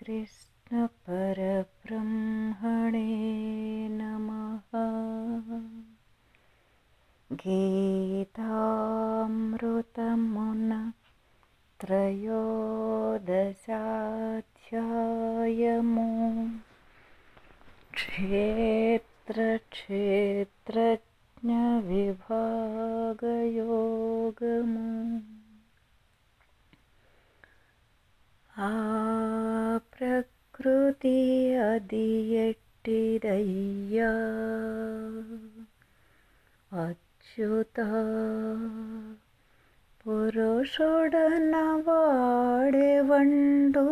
श्रीकृष्णपरब्रह्मणे नमः। गीतामृतमुन त्रयोदशाध्यायमु। क्षेत्रक्षेत्रज्ञविभागयोगमु ఆ ప్రకృతి అది ఎట్టిదయ్యా అచ్యుత పురుషుడన వాడెవండు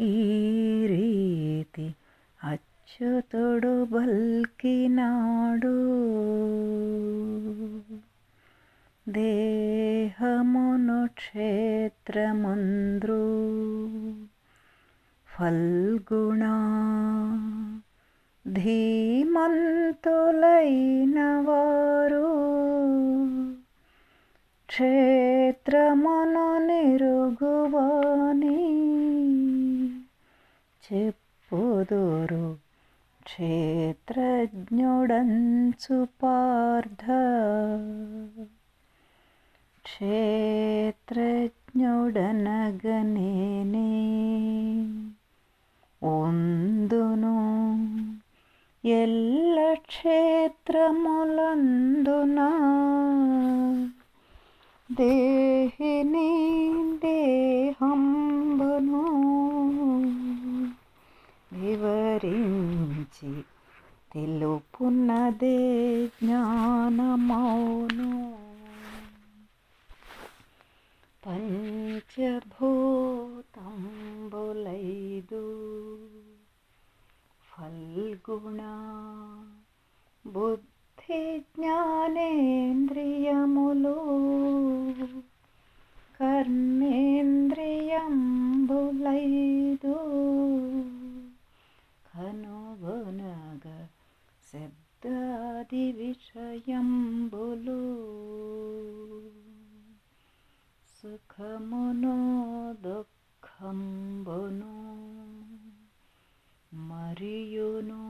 ఈ రీతి అచ్యుతుడు బల్కినాడు. దేహమును క్షేత్రమంద్రు ఫల్గుణ ధీమంతులైన వారు క్షేత్రమును నిరుగువాని చెప్పుదురు. క్షేత్రజ్ఞుడంచు పార్థ. క్షేత్రజ్ఞుడనగనేనే ఉందును ఎల్ల క్షేత్రములందునా. దేహిని దేహంబును వివరించి తెలుపున్నదే జ్ఞానమౌను. పంచభూతంబులైదు ఫల్గుణ బుద్ధి జ్ఞానేంద్రియములు కర్మేంద్రియంబులైదు శబ్దాది విషయంబులు. సుఖమును దుఃఖంబును మరియును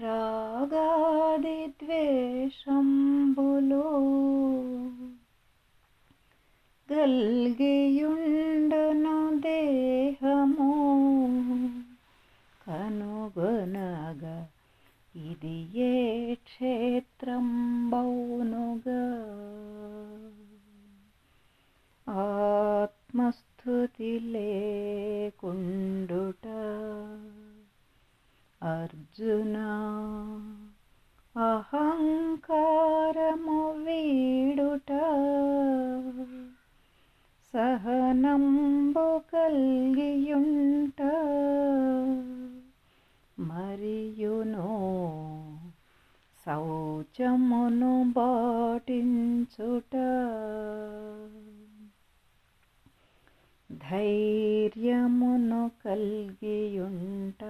రాగాది ద్వేషంబులు. గల్ చోట ధైర్యమును కలిగియుంట.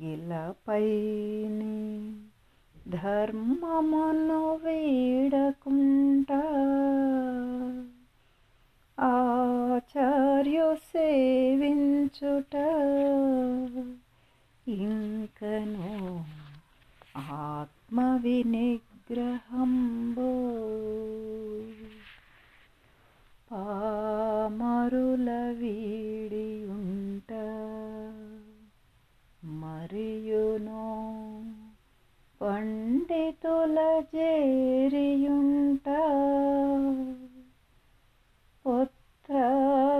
ఇలపైని ధర్మమును వీడకుంట. ఆచార్యు సేవించుట. ఇంకను ఆత్మ వినిగ్రహంబో పామరుల వీడియుంట మరియును పండితుల చేరియుంట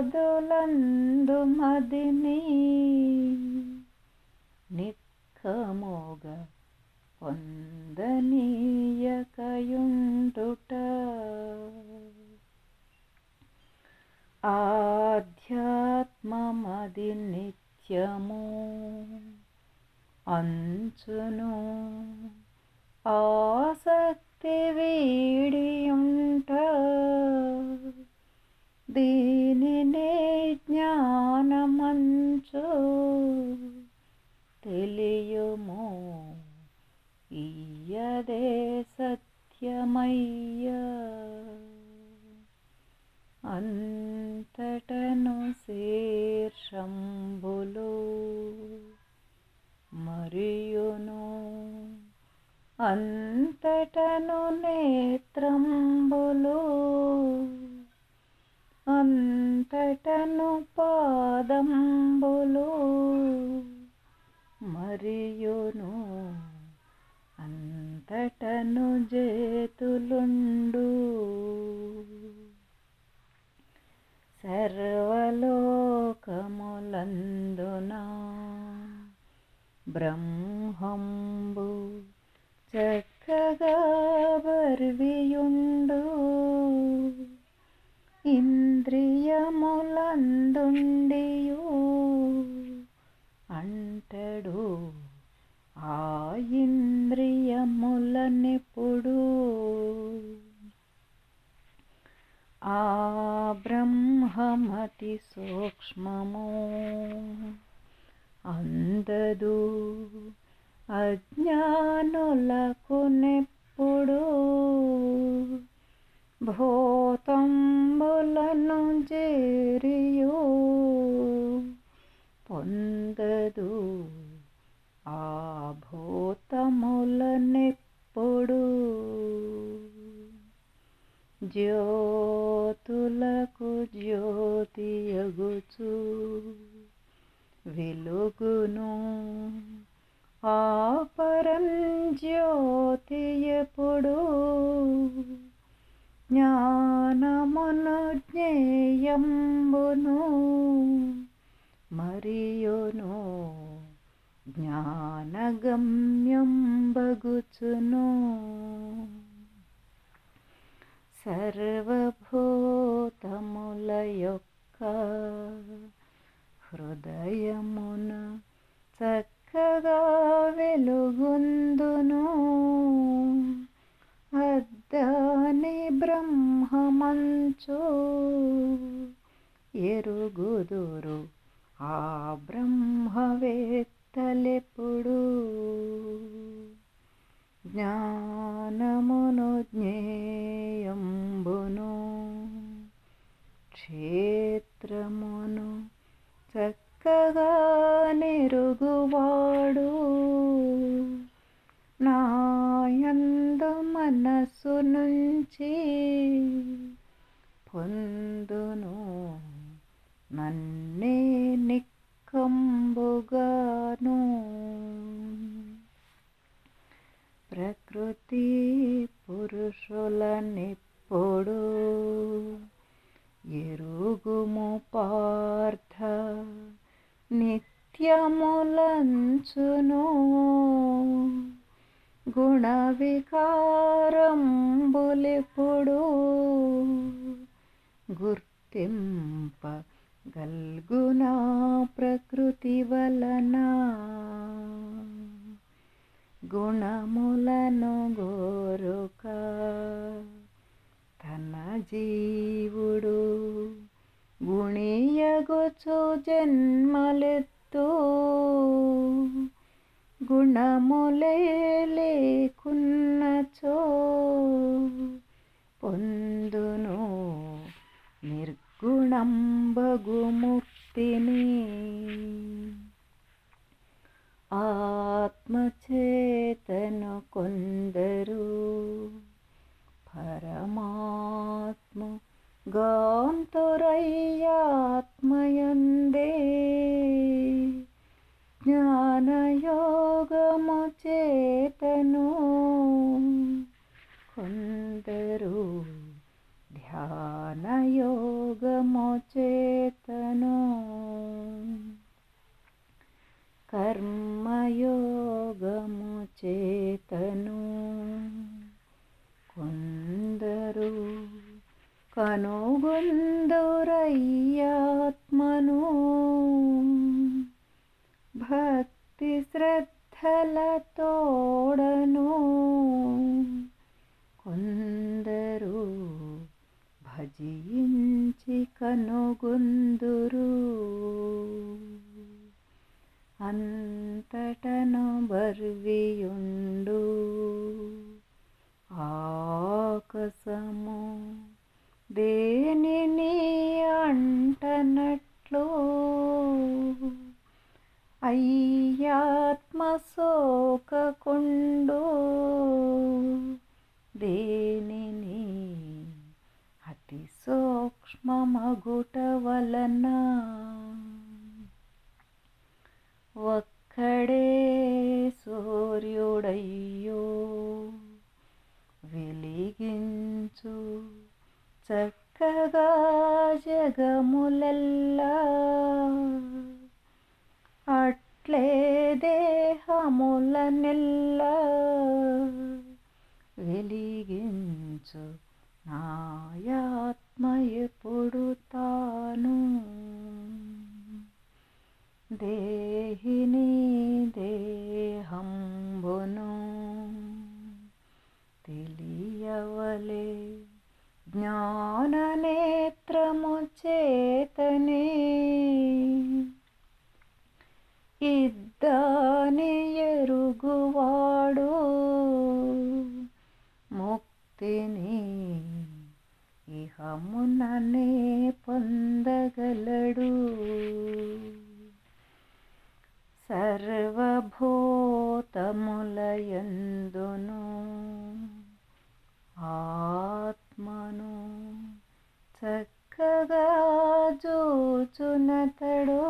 పుత్రాదులందు మదిన అది నిత్యము అంచును ఆసక్తి వీడియుంట దీనినే జ్ఞానమంచు తెలియుము. ఇయ్యదే సత్యమయ్య. అంతటను శీర్షంబులు మరియును అంతటను నేత్రంబులు అంతటను పాదంబులు మరియును అంతటను జేతులుండు సర్వలోకములందున బ్రహ్మంబు చక్కగా బర్వియుండు. ఇంద్రియములందుండియు అంటడు. ఆ ఇంద్రియములనెప్పుడు? ఆ బ్రహ్మమతి సూక్ష్మము. అందదు అజ్ఞానులకు నెప్పుడు భూతంబులను చేరియు పొందదు ఆ భూతములనెప్పుడు జ్యో ఎప్పుడు జ్ఞానమును జ్ఞేయంబును మరియును జ్ఞానగమ్యం బగుచును సర్వభూతముల యొక్క హృదయమున చక్కగా వెలుగొందును అద్దాని బ్రహ్మమంచు ఎరుగుదురు ఆ బ్రహ్మవేత్తలెప్పుడు. జ్ఞానమును జ్ఞేయంబును క్షేత్రమును చక్కగా నెరుగువాడు. నా మనసు నుంచి పొందును. నన్నే నిక్కంబుగాను. ప్రకృతి పురుషులనిప్పుడు ఎరుగుము పార్థ నిత్యములంచును. గుణ వికారంబులిప్పుడు గుర్తింప గల్గునా ప్రకృతి వలన గుణములను గోరుక తన జీవుడు గుణియగొచ్చు జన్మలెత్తూ గుణములే లేకున్నచో పొందును నిర్గుణంబగుముక్తిని ఆత్మచేతను కొందరు పరమాత్మ గాంతురయ్యాత్మయందే జ్ఞానయో చేతను. కొందరు ధ్యానయోగము చేతను. కర్మయోగము చేతను. కొందరు కనుగొందురయ్యాత్మను. భక్తి శ్రద్ధ శ్రద్ధలతోడను కొందరు భజించి కనుగొందురు. అంతటను బర్వియుండు. ఆకసము దేనిని అంటనట్లు అయ్యాత్మ శోకకుండు దేనిని అతి సూక్ష్మమగుట వలన వెలిగించు. నాయాత్మ ఎప్పుడు తాను? దేహిని దేహంబును తెలియవలే. జ్ఞాననేత్రము చేతనే ఇద్దాని ఎరుగువా ముక్తిని ఇహముననే పొందగలడు. సర్వభూతములయందును ఆత్మను చక్కగా చూచునతడు.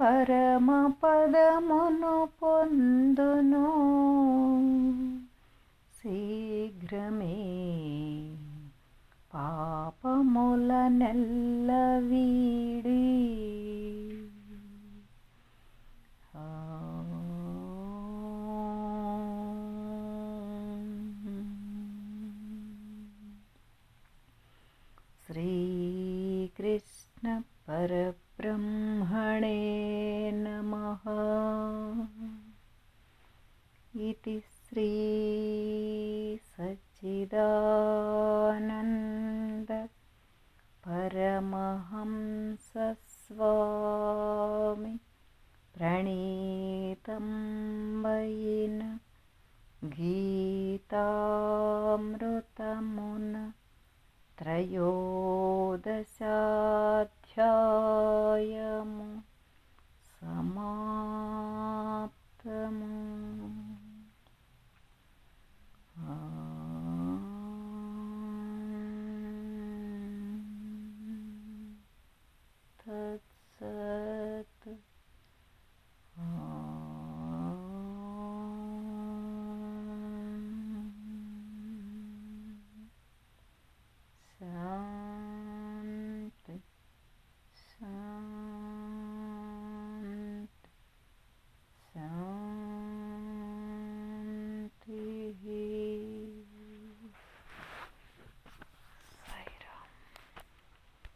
పరమ పదమును పొందును. శీఘ్రమే పాపముల నెల్ల వీడి శ్రీకృష్ణ పరబ్రహ్మణే నమః इति श्रीसच्चिदानन्द परमहंसस्वामि प्रणीतं वयिन गीतामृतमुन त्रयोदशाध्यायमु समाप्तमु।